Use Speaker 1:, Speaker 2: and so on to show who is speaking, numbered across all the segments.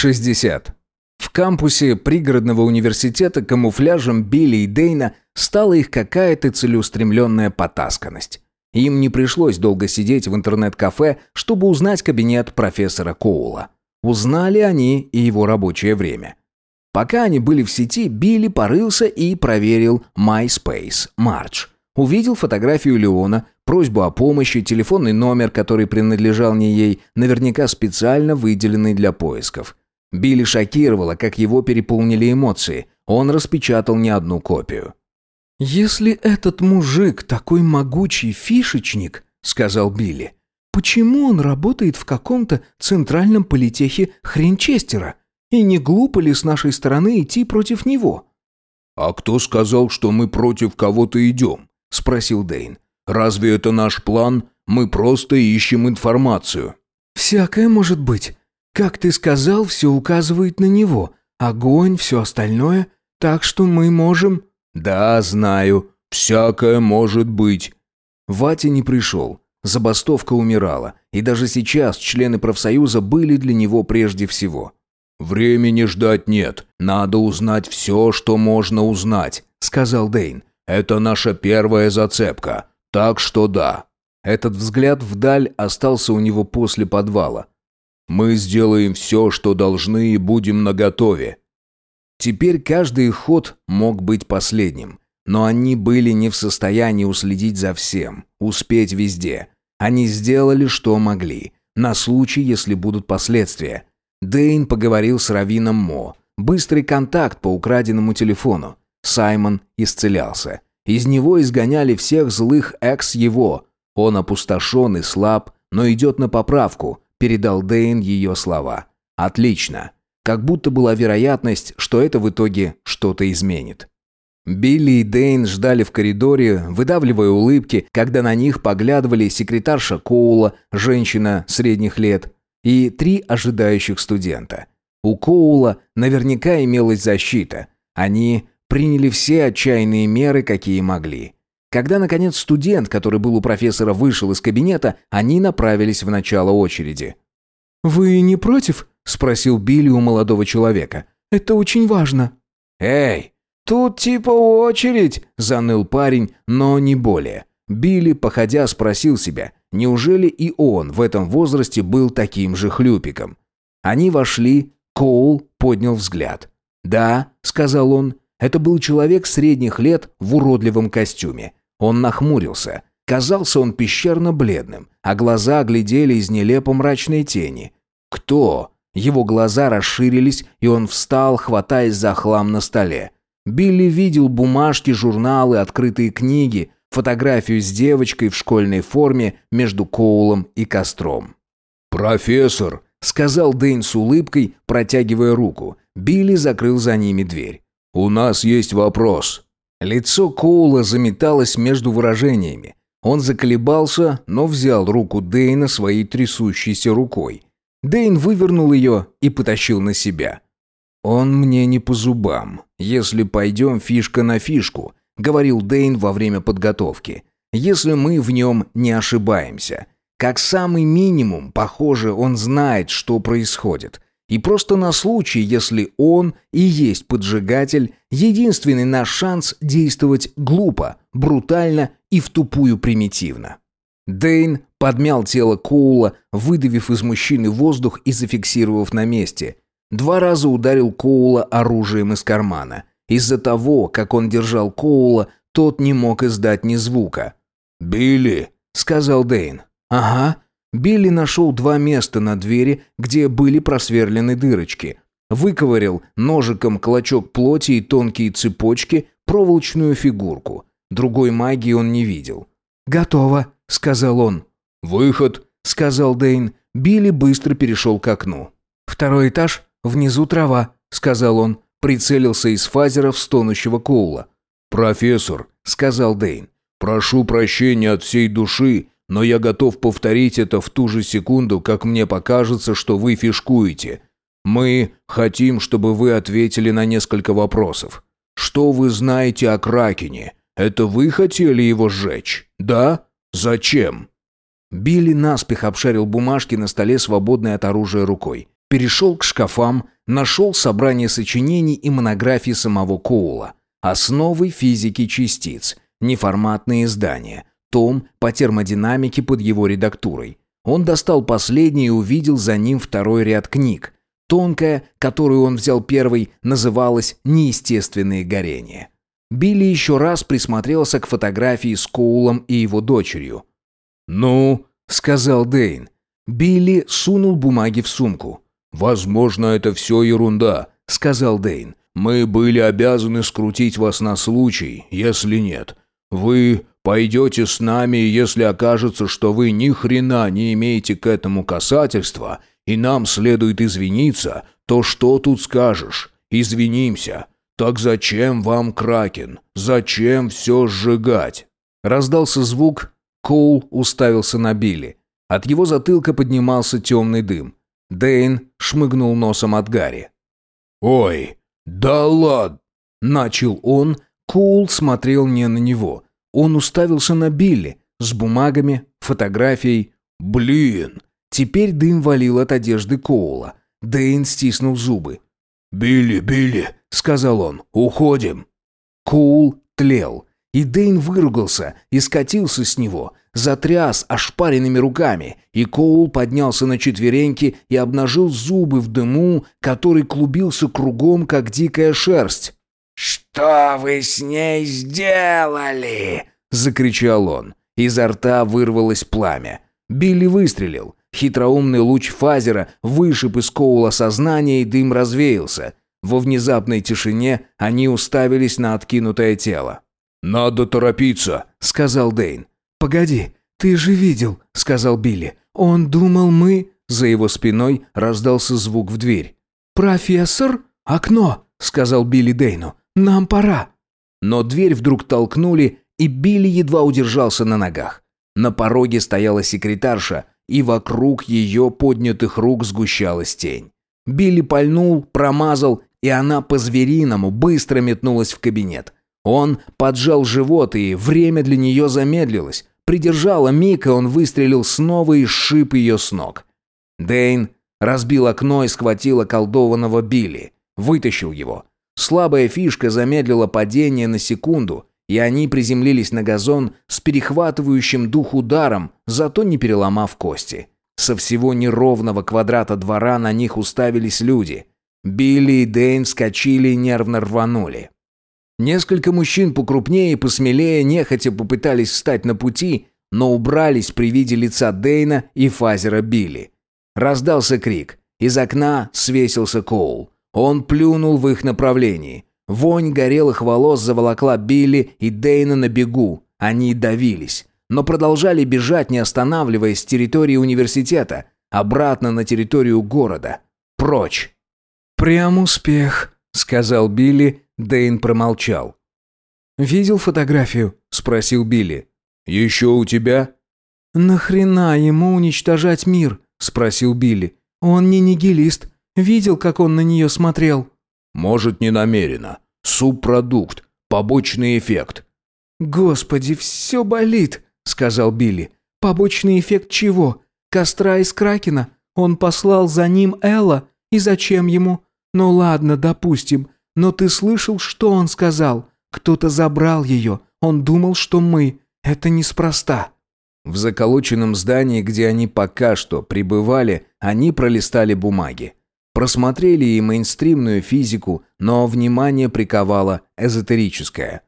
Speaker 1: 60. В кампусе пригородного университета камуфляжем Билли и Дейна стала их какая-то целеустремленная потасканность. Им не пришлось долго сидеть в интернет-кафе, чтобы узнать кабинет профессора Коула. Узнали они и его рабочее время. Пока они были в сети, Билли порылся и проверил MySpace, March. Увидел фотографию Леона, просьбу о помощи, телефонный номер, который принадлежал не ей, наверняка специально выделенный для поисков. Билли шокировало, как его переполнили эмоции. Он распечатал не одну копию.
Speaker 2: «Если этот мужик такой могучий фишечник», — сказал Билли, «почему он работает в каком-то центральном политехе Хренчестера? И не глупо ли с нашей стороны идти против него?»
Speaker 3: «А кто сказал, что мы против кого-то идем?» — спросил Дейн. «Разве это наш план? Мы просто ищем информацию».
Speaker 2: «Всякое может быть. Как ты сказал, все указывает на него. Огонь, все остальное. Так что мы можем...»
Speaker 3: «Да, знаю. Всякое может быть».
Speaker 1: Вати не пришел. Забастовка умирала, и даже сейчас члены профсоюза были для него прежде всего.
Speaker 3: «Времени ждать нет. Надо узнать все, что можно узнать», — сказал Дейн. «Это наша первая зацепка. Так что да».
Speaker 1: Этот взгляд вдаль остался у него после подвала.
Speaker 3: «Мы сделаем все, что должны, и будем наготове.
Speaker 1: Теперь каждый ход мог быть последним. Но они были не в состоянии уследить за всем, успеть везде. Они сделали, что могли, на случай, если будут последствия. Дейн поговорил с Равином Мо. Быстрый контакт по украденному телефону. Саймон исцелялся. Из него изгоняли всех злых экс его. Он опустошен и слаб, но идет на поправку, передал Дейн ее слова. Отлично как будто была вероятность, что это в итоге что-то изменит. Билли и Дейн ждали в коридоре, выдавливая улыбки, когда на них поглядывали секретарша Коула, женщина средних лет, и три ожидающих студента. У Коула наверняка имелась защита. Они приняли все отчаянные меры, какие могли. Когда, наконец, студент, который был у профессора, вышел из кабинета, они направились в начало очереди.
Speaker 2: «Вы не против?» – спросил Билли у молодого человека. «Это очень важно».
Speaker 1: «Эй, тут типа очередь!» – заныл парень, но не более. Билли, походя, спросил себя, неужели и он в этом возрасте был таким же хлюпиком? Они вошли, Коул поднял взгляд. «Да», — сказал он, — «это был человек средних лет в уродливом костюме». Он нахмурился. Казался он пещерно-бледным, а глаза глядели из нелепо мрачной тени. «Кто?» Его глаза расширились, и он встал, хватаясь за хлам на столе. Билли видел бумажки, журналы, открытые книги, фотографию с девочкой в школьной форме между Коулом и костром.
Speaker 3: «Профессор», —
Speaker 1: сказал Дэйн с улыбкой, протягивая руку. Билли закрыл за ними дверь.
Speaker 3: «У нас есть вопрос».
Speaker 1: Лицо Коула заметалось между выражениями. Он заколебался, но взял руку Дэйна своей трясущейся рукой. Дэйн вывернул ее и потащил на себя. «Он мне не по зубам, если пойдем фишка на фишку», — говорил Дэйн во время подготовки. «Если мы в нем не ошибаемся. Как самый минимум, похоже, он знает, что происходит. И просто на случай, если он и есть поджигатель, единственный наш шанс действовать глупо, брутально и в тупую примитивно». Дэйн подмял тело Коула, выдавив из мужчины воздух и зафиксировав на месте. Два раза ударил Коула оружием из кармана. Из-за того, как он держал Коула, тот не мог издать ни звука.
Speaker 3: «Билли», — сказал Дэйн.
Speaker 1: «Ага». Билли нашел два места на двери, где были просверлены дырочки. Выковырял ножиком клочок плоти и тонкие цепочки, проволочную фигурку. Другой магии он не видел. «Готово», — сказал он.
Speaker 3: «Выход», —
Speaker 1: сказал Дейн. Билли быстро перешел к окну. «Второй этаж, внизу трава», — сказал он. Прицелился из фазера в стонущего Коула.
Speaker 3: «Профессор», — сказал Дейн, — «прошу прощения от всей души, но я готов повторить это в ту же секунду, как мне покажется, что вы фишкуете. Мы хотим, чтобы вы ответили на несколько вопросов. Что вы знаете о Кракене? Это вы хотели его сжечь? Да? Зачем?»
Speaker 1: Билли наспех обшарил бумажки на столе, свободной от оружия рукой. перешел к шкафам, нашел собрание сочинений и монографий самого Коула, основы физики частиц, неформатные издания, том по термодинамике под его редактурой. Он достал последний и увидел за ним второй ряд книг. Тонкая, которую он взял первой, называлась «Неестественные горения». Билли еще раз присмотрелся к фотографии с Коулом и его дочерью.
Speaker 3: «Ну», —
Speaker 1: сказал Дейн. Билли сунул бумаги в сумку.
Speaker 3: «Возможно, это все ерунда», —
Speaker 1: сказал Дейн.
Speaker 3: «Мы были обязаны скрутить вас на случай, если нет. Вы пойдете с нами, если окажется, что вы ни хрена не имеете к этому касательства, и нам следует извиниться, то что тут скажешь? Извинимся. Так зачем вам Кракен? Зачем все сжигать?»
Speaker 1: Раздался звук, Коул уставился на Билли. От его затылка поднимался темный дым. Дейн шмыгнул носом от Гарри.
Speaker 3: «Ой, да ладно!»
Speaker 1: Начал он, Коул смотрел не на него. Он уставился на Билли с бумагами, фотографией.
Speaker 3: «Блин!»
Speaker 1: Теперь дым валил от одежды Коула. Дейн стиснул зубы.
Speaker 3: «Билли, Билли!» — сказал он. «Уходим!»
Speaker 1: Коул тлел. И Дейн выругался и скатился с него, затряс ошпаренными руками, и Коул поднялся на четвереньки и обнажил зубы в дыму, который клубился кругом, как дикая шерсть.
Speaker 4: «Что вы с ней сделали?»
Speaker 1: — закричал он. Изо рта вырвалось пламя. Билли выстрелил. Хитроумный луч фазера вышиб из Коула сознание, и дым развеялся. Во внезапной тишине они уставились на откинутое тело.
Speaker 3: «Надо торопиться», —
Speaker 1: сказал Дейн. «Погоди, ты же видел», — сказал Билли. «Он думал, мы...» За его спиной раздался звук в дверь. «Профессор? Окно!» — сказал Билли Дейну. «Нам пора!» Но дверь вдруг толкнули, и Билли едва удержался на ногах. На пороге стояла секретарша, и вокруг ее поднятых рук сгущалась тень. Билли пальнул, промазал, и она по-звериному быстро метнулась в кабинет. Он поджал живот, и время для нее замедлилось. Придержала миг, и он выстрелил снова и сшиб ее с ног. Дейн разбил окно и схватил околдованного Билли. Вытащил его. Слабая фишка замедлила падение на секунду, и они приземлились на газон с перехватывающим дух ударом, зато не переломав кости. Со всего неровного квадрата двора на них уставились люди. Билли и Дейн вскочили и нервно рванули. Несколько мужчин покрупнее и посмелее нехотя попытались встать на пути, но убрались при виде лица Дейна и фазера Билли. Раздался крик. Из окна свесился Коул. Он плюнул в их направлении. Вонь горелых волос заволокла Билли и Дейна на бегу. Они давились. Но продолжали бежать, не останавливаясь с территории университета. Обратно на территорию города. Прочь. «Прям успех», — сказал Билли, Дэйн промолчал. «Видел фотографию?» – спросил Билли.
Speaker 3: «Еще у тебя?»
Speaker 2: «Нахрена ему уничтожать мир?» – спросил Билли. «Он не нигилист. Видел, как он на нее смотрел?»
Speaker 3: «Может, не намеренно. Субпродукт. Побочный эффект».
Speaker 2: «Господи, все болит», – сказал Билли. «Побочный эффект чего? Костра из Кракена? Он послал за ним Элла? И зачем ему? Ну ладно, допустим. Но ты слышал, что он сказал? Кто-то забрал ее. Он думал, что мы. Это неспроста».
Speaker 1: В заколоченном здании, где они пока что пребывали, они пролистали бумаги. Просмотрели и мейнстримную физику, но внимание приковало эзотерическое.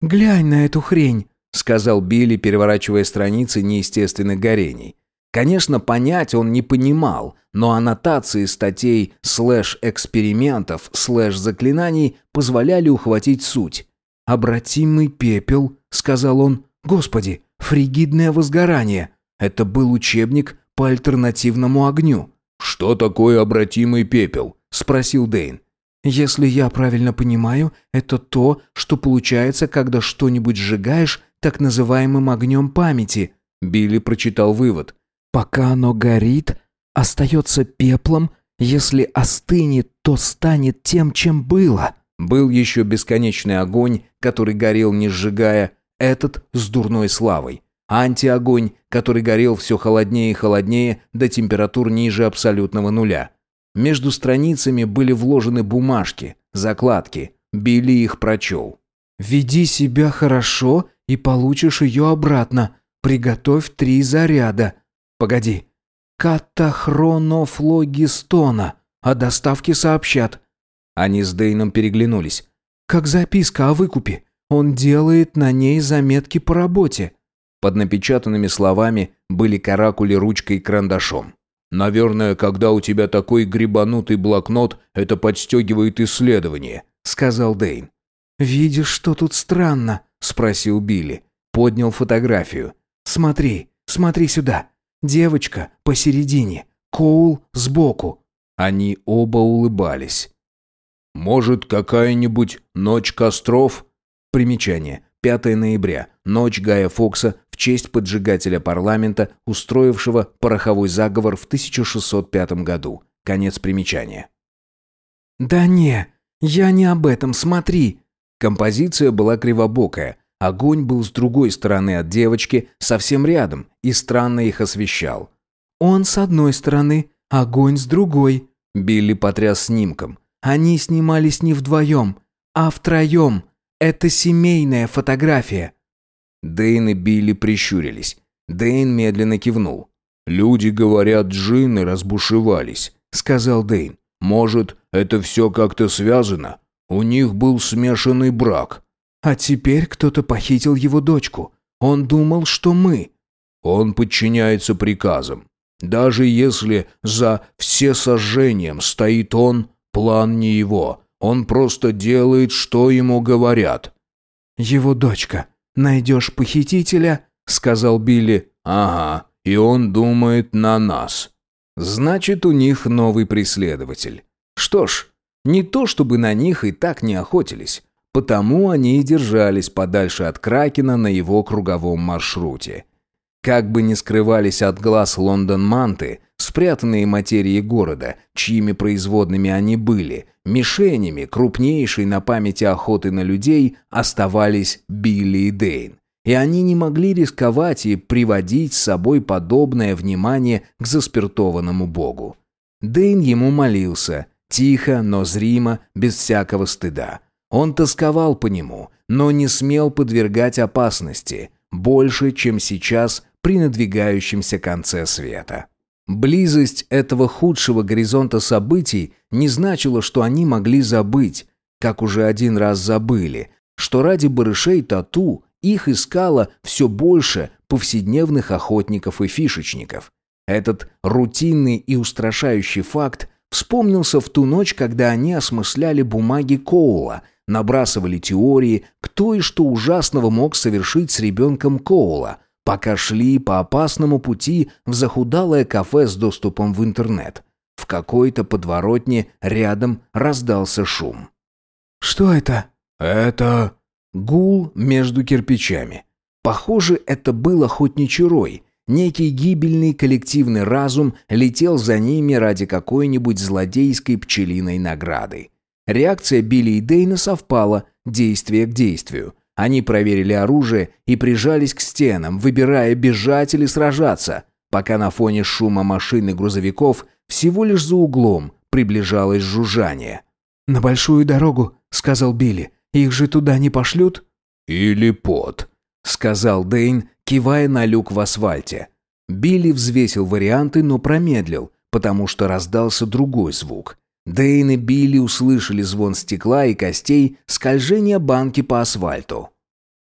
Speaker 2: «Глянь на эту хрень», — сказал Билли, переворачивая страницы неестественных горений. Конечно, понять он не понимал, но аннотации статей слэш-экспериментов слэш-заклинаний позволяли ухватить суть. «Обратимый пепел», — сказал он. «Господи, фригидное возгорание». Это был учебник по альтернативному огню.
Speaker 3: «Что такое обратимый пепел?»
Speaker 1: — спросил Дейн.
Speaker 2: «Если я правильно понимаю, это то, что получается, когда что-нибудь сжигаешь так называемым огнем памяти», —
Speaker 1: Билли прочитал вывод.
Speaker 2: Пока оно горит, остается пеплом, если остынет, то станет тем, чем было.
Speaker 1: Был еще бесконечный огонь, который горел не сжигая, этот с дурной славой. Антиогонь, который горел все холоднее и холоднее до температур ниже абсолютного нуля. Между страницами были вложены бумажки, закладки. Билли их прочел.
Speaker 2: «Веди себя хорошо и получишь ее обратно. Приготовь три заряда. Погоди. Катахронофлогистона. О доставке сообщат».
Speaker 1: Они с Дейном переглянулись.
Speaker 2: «Как записка о выкупе. Он делает на ней заметки по работе».
Speaker 1: Под напечатанными словами были каракули ручкой и карандашом.
Speaker 3: «Наверное, когда у тебя такой грибанутый блокнот, это подстегивает исследование», — сказал Дейн.
Speaker 2: «Видишь, что тут странно?» — спросил Билли. Поднял фотографию. «Смотри, смотри сюда. Девочка посередине, Коул сбоку».
Speaker 1: Они оба улыбались.
Speaker 3: «Может, какая-нибудь ночь костров?»
Speaker 1: Примечание. 5 ноября. Ночь Гая Фокса честь поджигателя парламента, устроившего пороховой заговор в 1605 году. Конец примечания.
Speaker 2: «Да не, я не об этом, смотри!»
Speaker 1: Композиция была кривобокая. Огонь был с другой стороны от девочки, совсем рядом, и странно их освещал.
Speaker 2: «Он с одной стороны, огонь с другой», —
Speaker 1: Билли потряс снимком.
Speaker 2: «Они снимались не вдвоем, а втроем. Это семейная фотография».
Speaker 1: Дэйн и Билли прищурились. Дэйн медленно кивнул.
Speaker 3: «Люди говорят, джинны разбушевались», — сказал Дэйн. «Может, это все как-то связано? У них был смешанный брак».
Speaker 2: «А теперь кто-то похитил его дочку. Он думал, что мы».
Speaker 3: «Он подчиняется приказам. Даже если за всесожжением стоит он, план не его. Он просто делает, что ему говорят».
Speaker 2: «Его дочка. Найдешь похитителя?» — сказал Билли.
Speaker 3: «Ага, и он думает на нас».
Speaker 1: «Значит, у них новый преследователь. Что ж, не то чтобы на них и так не охотились. Потому они и держались подальше от Кракена на его круговом маршруте. Как бы ни скрывались от глаз Лондон-манты, спрятанные материи города, чьими производными они были, мишенями крупнейшей на памяти охоты на людей оставались Билли и Дейн. И они не могли рисковать и приводить с собой подобное внимание к заспиртованному богу. Дейн ему молился, тихо, но зримо, без всякого стыда. Он тосковал по нему, но не смел подвергать опасности, больше, чем сейчас при надвигающемся конце света. Близость этого худшего горизонта событий не значила, что они могли забыть, как уже один раз забыли, что ради барышей тату их искало все больше повседневных охотников и фишечников. Этот рутинный и устрашающий факт вспомнился в ту ночь, когда они осмысляли бумаги Коула, набрасывали теории, кто и что ужасного мог совершить с ребенком Коула – пока шли по опасному пути в захудалое кафе с доступом в интернет. В какой-то подворотне рядом раздался шум.
Speaker 2: «Что это?»
Speaker 3: «Это...»
Speaker 1: Гул между кирпичами. Похоже, это был охотничий рой. Некий гибельный коллективный разум летел за ними ради какой-нибудь злодейской пчелиной награды. Реакция Билли и Дейна совпала, действие к действию. Они проверили оружие и прижались к стенам, выбирая, бежать или сражаться, пока на фоне шума машин и грузовиков всего лишь за углом приближалось жужжание.
Speaker 2: «На большую дорогу», — сказал Билли. «Их же туда не пошлют?»
Speaker 3: «Или под», —
Speaker 1: сказал Дейн, кивая на люк в асфальте. Билли взвесил варианты, но промедлил, потому что раздался другой звук. Дэйн и Билли услышали звон стекла и костей, скольжение банки по асфальту.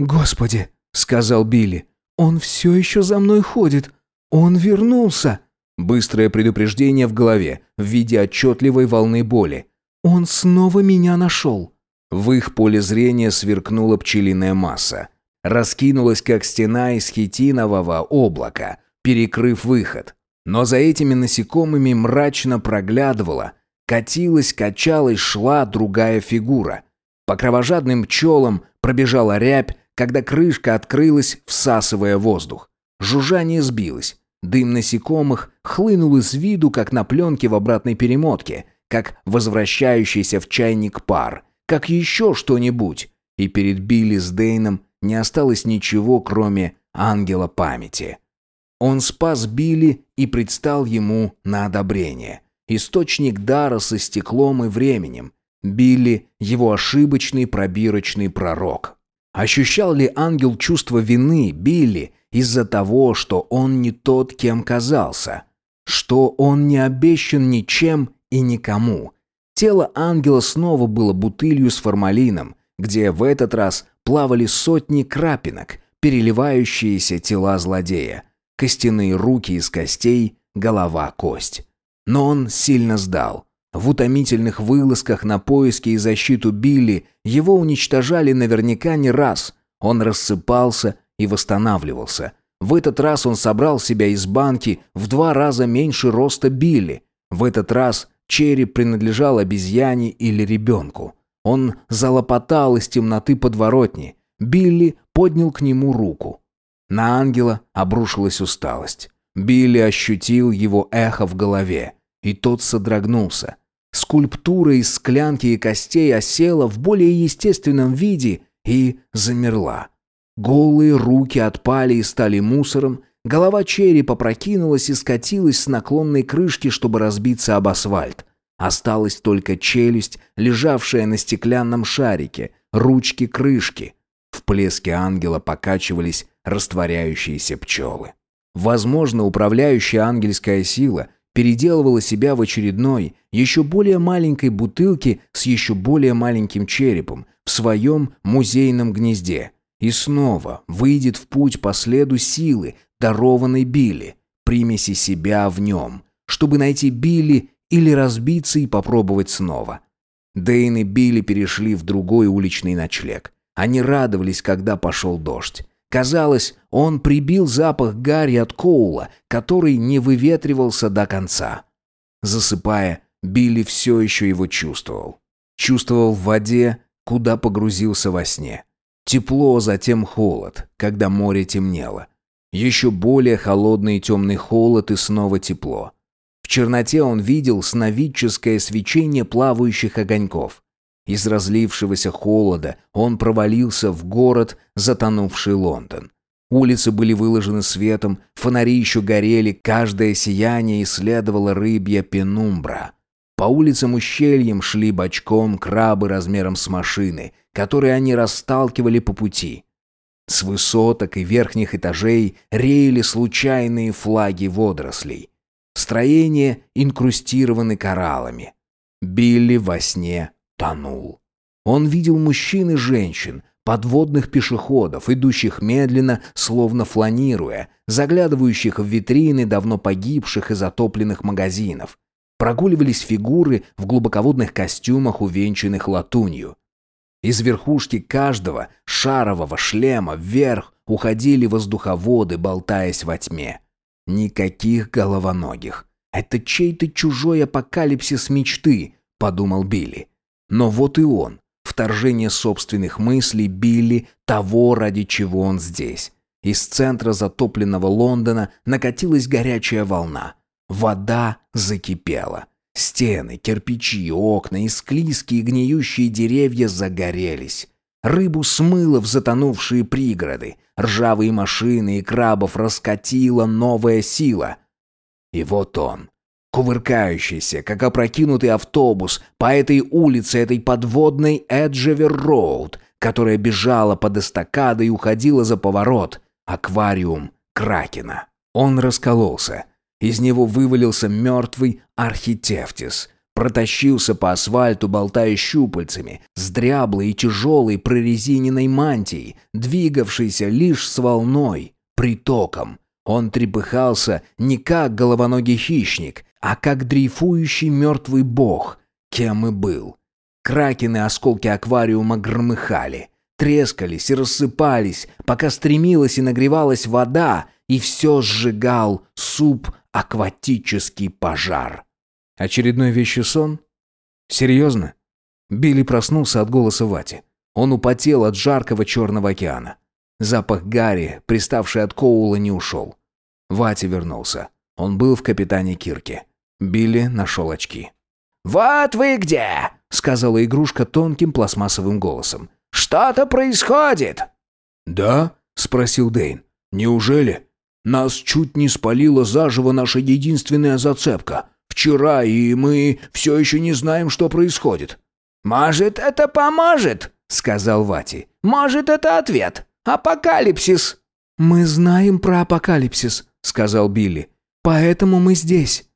Speaker 2: «Господи!» — сказал Билли. «Он все еще за мной ходит! Он вернулся!»
Speaker 1: Быстрое предупреждение в голове, в виде отчетливой волны боли.
Speaker 2: «Он снова меня нашел!»
Speaker 1: В их поле зрения сверкнула пчелиная масса. Раскинулась, как стена из хитинового облака, перекрыв выход. Но за этими насекомыми мрачно проглядывала Катилась, качалась, шла другая фигура. По кровожадным пчелам пробежала рябь, когда крышка открылась, всасывая воздух. Жужжание сбилось. Дым насекомых хлынул из виду, как на пленке в обратной перемотке, как возвращающийся в чайник пар, как еще что-нибудь. И перед Билли с Дейном не осталось ничего, кроме ангела памяти. Он спас Билли и предстал ему на одобрение – источник дара со стеклом и временем. Билли – его ошибочный пробирочный пророк. Ощущал ли ангел чувство вины Билли из-за того, что он не тот, кем казался? Что он не обещан ничем и никому? Тело ангела снова было бутылью с формалином, где в этот раз плавали сотни крапинок, переливающиеся тела злодея. Костяные руки из костей, голова кость. Но он сильно сдал. В утомительных вылазках на поиски и защиту Билли его уничтожали наверняка не раз. Он рассыпался и восстанавливался. В этот раз он собрал себя из банки в два раза меньше роста Билли. В этот раз череп принадлежал обезьяне или ребенку. Он залопотал из темноты подворотни. Билли поднял к нему руку. На ангела обрушилась усталость. Билли ощутил его эхо в голове, и тот содрогнулся. Скульптура из склянки и костей осела в более естественном виде и замерла. Голые руки отпали и стали мусором, голова черепа прокинулась и скатилась с наклонной крышки, чтобы разбиться об асфальт. Осталась только челюсть, лежавшая на стеклянном шарике, ручки крышки. В плеске ангела покачивались растворяющиеся пчелы. Возможно, управляющая ангельская сила переделывала себя в очередной, еще более маленькой бутылке с еще более маленьким черепом в своем музейном гнезде. И снова выйдет в путь по следу силы, дарованной Билли, примеси себя в нем, чтобы найти Билли или разбиться и попробовать снова. Дэйн и Билли перешли в другой уличный ночлег. Они радовались, когда пошел дождь. Казалось, он прибил запах гари от Коула, который не выветривался до конца. Засыпая, Билли все еще его чувствовал. Чувствовал в воде, куда погрузился во сне. Тепло, затем холод, когда море темнело. Еще более холодный и темный холод и снова тепло. В черноте он видел сновидческое свечение плавающих огоньков. Из разлившегося холода он провалился в город, затонувший Лондон. Улицы были выложены светом, фонари еще горели, каждое сияние исследовало рыбья пенумбра. По улицам ущельем шли бочком крабы размером с машины, которые они расталкивали по пути. С высоток и верхних этажей реяли случайные флаги водорослей. Строения инкрустированы кораллами. Билли во сне тонул. Он видел мужчин и женщин, подводных пешеходов, идущих медленно, словно фланируя, заглядывающих в витрины давно погибших и затопленных магазинов. Прогуливались фигуры в глубоководных костюмах, увенчанных латунью. Из верхушки каждого шарового шлема вверх уходили воздуховоды, болтаясь во тьме. Никаких головоногих. Это чей-то чужой апокалипсис мечты, подумал Билли. Но вот и он. Вторжение собственных мыслей Билли того, ради чего он здесь. Из центра затопленного Лондона накатилась горячая волна. Вода закипела. Стены, кирпичи, окна и склизкие гниющие деревья загорелись. Рыбу смыло в затонувшие пригороды. Ржавые машины и крабов раскатила новая сила. И вот он, кувыркающийся, как опрокинутый автобус, по этой улице, этой подводной Эджевер-Роуд, которая бежала под эстакадой и уходила за поворот, аквариум Кракена. Он раскололся. Из него вывалился мертвый архитефтис, протащился по асфальту, болтая щупальцами, с дряблой и тяжелой прорезиненной мантией, двигавшейся лишь с волной, притоком. Он трепыхался не как головоногий хищник, а как дрейфующий мертвый бог, кем и был. Кракены осколки аквариума громыхали, трескались и рассыпались, пока стремилась и нагревалась вода, и все сжигал суп акватический пожар. Очередной вещий сон? Серьезно? Билли проснулся от голоса Вати. Он употел от жаркого черного океана. Запах гари, приставший от Коула, не ушел. Вати вернулся. Он был в капитане Кирке. Билли нашел очки.
Speaker 4: «Вот вы где!» — сказала игрушка тонким пластмассовым голосом. «Что-то происходит!»
Speaker 3: «Да?» — спросил Дейн. «Неужели? Нас чуть не спалила заживо наша единственная зацепка. Вчера, и мы все еще не знаем, что происходит».
Speaker 4: «Может, это поможет?» — сказал Вати. «Может, это ответ. Апокалипсис!»
Speaker 2: «Мы знаем про апокалипсис», — сказал Билли. «Поэтому мы здесь».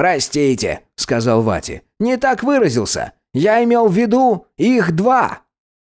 Speaker 4: «Простите», — сказал Вати. «Не так выразился. Я имел в виду их два».